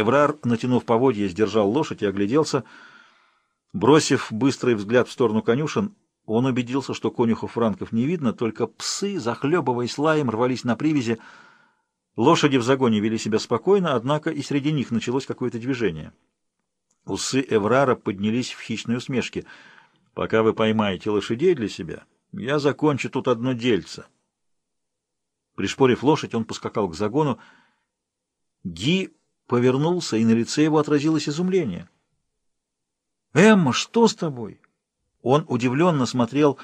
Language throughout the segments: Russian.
Эврар, натянув поводья, сдержал лошадь и огляделся. Бросив быстрый взгляд в сторону конюшен, он убедился, что конюхов франков не видно, только псы, захлебываясь лаем, рвались на привязи. Лошади в загоне вели себя спокойно, однако и среди них началось какое-то движение. Усы Эврара поднялись в хищной усмешке. «Пока вы поймаете лошадей для себя, я закончу тут одно дельце». Пришпорив лошадь, он поскакал к загону. Ги повернулся, и на лице его отразилось изумление. «Эмма, что с тобой?» Он удивленно смотрел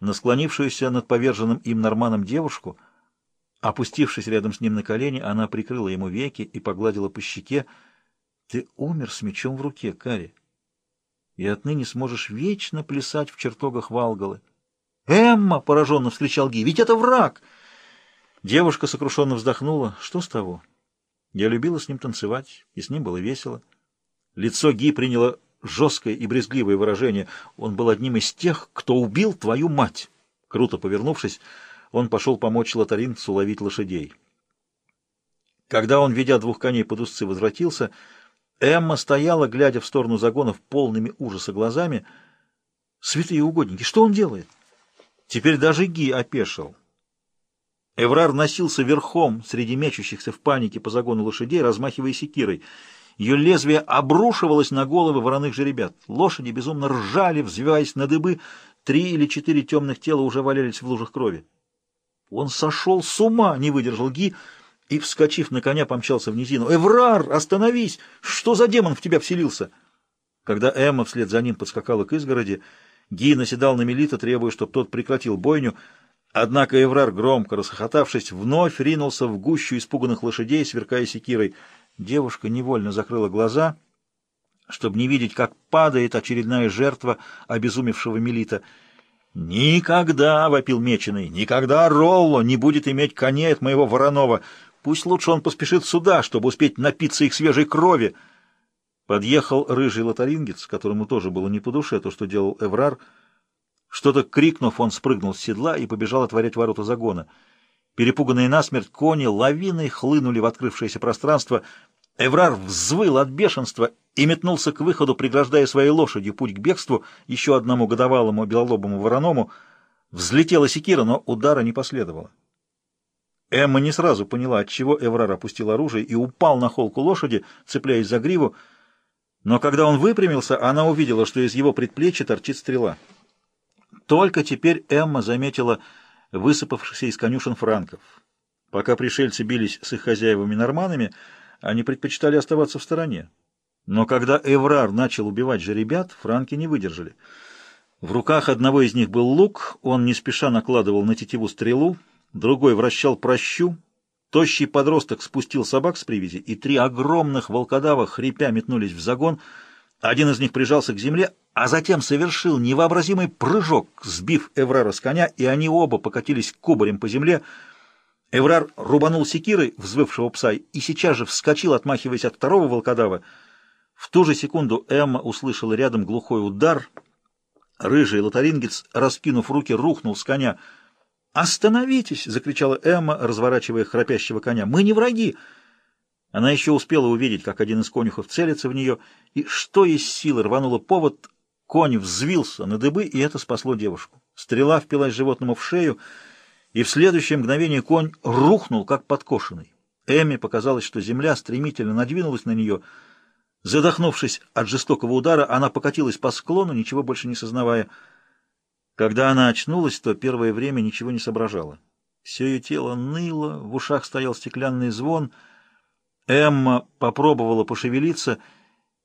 на склонившуюся над поверженным им Норманом девушку. Опустившись рядом с ним на колени, она прикрыла ему веки и погладила по щеке. «Ты умер с мечом в руке, Кари, и отныне сможешь вечно плясать в чертогах Валгалы». «Эмма!» — пораженно вскричал Ги. «Ведь это враг!» Девушка сокрушенно вздохнула. «Что с того?» Я любила с ним танцевать, и с ним было весело. Лицо Ги приняло жесткое и брезгливое выражение. Он был одним из тех, кто убил твою мать. Круто повернувшись, он пошел помочь лотаринцу ловить лошадей. Когда он, ведя двух коней под узцы, возвратился, Эмма стояла, глядя в сторону загонов полными ужаса глазами. «Святые угодники, что он делает?» Теперь даже Ги опешил. Эврар носился верхом среди мечущихся в панике по загону лошадей, размахивая секирой. Ее лезвие обрушивалось на головы вороных жеребят. Лошади безумно ржали, взвиваясь на дыбы. Три или четыре темных тела уже валялись в лужах крови. Он сошел с ума, не выдержал Ги, и, вскочив на коня, помчался в низину. «Эврар, остановись! Что за демон в тебя вселился?» Когда Эмма вслед за ним подскакала к изгороди, Ги наседал на Мелита, требуя, чтобы тот прекратил бойню, Однако Эврар, громко расхохотавшись, вновь ринулся в гущу испуганных лошадей, сверкая секирой. Девушка невольно закрыла глаза, чтобы не видеть, как падает очередная жертва обезумевшего Мелита. «Никогда!» — вопил Меченый. «Никогда Ролло не будет иметь коней от моего Воронова! Пусть лучше он поспешит сюда, чтобы успеть напиться их свежей крови!» Подъехал рыжий лотарингец, которому тоже было не по душе то, что делал Эврар, — что-то крикнув, он спрыгнул с седла и побежал отворять ворота загона. Перепуганные насмерть кони лавиной хлынули в открывшееся пространство. Эврар взвыл от бешенства и метнулся к выходу, преграждая своей лошадью путь к бегству еще одному годовалому белолобому вороному. Взлетела секира, но удара не последовало. Эмма не сразу поняла, отчего Эврар опустил оружие и упал на холку лошади, цепляясь за гриву, но когда он выпрямился, она увидела, что из его предплечья торчит стрела. Только теперь Эмма заметила высыпавшихся из конюшен франков. Пока пришельцы бились с их хозяевами-норманами, они предпочитали оставаться в стороне. Но когда Эврар начал убивать жеребят, франки не выдержали. В руках одного из них был лук, он не спеша накладывал на тетиву стрелу, другой вращал прощу, тощий подросток спустил собак с привязи, и три огромных волкодава, хрипя, метнулись в загон. Один из них прижался к земле, а затем совершил невообразимый прыжок, сбив Эврара с коня, и они оба покатились кубарем по земле. Эврар рубанул секирой взвывшего пса и сейчас же вскочил, отмахиваясь от второго волкодава. В ту же секунду Эмма услышала рядом глухой удар. Рыжий лотарингец, раскинув руки, рухнул с коня. «Остановитесь!» — закричала Эмма, разворачивая храпящего коня. «Мы не враги!» Она еще успела увидеть, как один из конюхов целится в нее, и что из силы рванула повод, Конь взвился на дыбы, и это спасло девушку. Стрела впилась животному в шею, и в следующее мгновение конь рухнул, как подкошенный. Эмме показалось, что земля стремительно надвинулась на нее. Задохнувшись от жестокого удара, она покатилась по склону, ничего больше не сознавая. Когда она очнулась, то первое время ничего не соображала. Все ее тело ныло, в ушах стоял стеклянный звон. Эмма попробовала пошевелиться —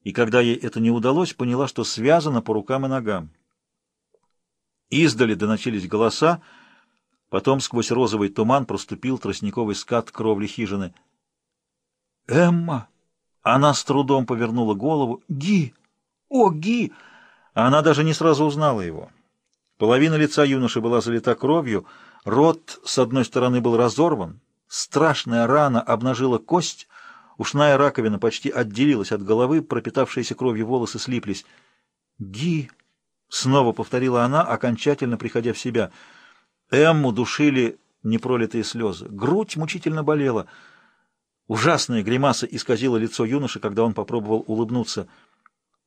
и когда ей это не удалось, поняла, что связана по рукам и ногам. Издали доносились голоса, потом сквозь розовый туман проступил тростниковый скат кровли хижины. «Эмма!» Она с трудом повернула голову. «Ги! О, Ги!» Она даже не сразу узнала его. Половина лица юноши была залита кровью, рот с одной стороны был разорван, страшная рана обнажила кость, Ушная раковина почти отделилась от головы, пропитавшиеся кровью волосы слиплись. «Ги!» — снова повторила она, окончательно приходя в себя. Эмму душили непролитые слезы. Грудь мучительно болела. Ужасная гримаса исказила лицо юноши, когда он попробовал улыбнуться —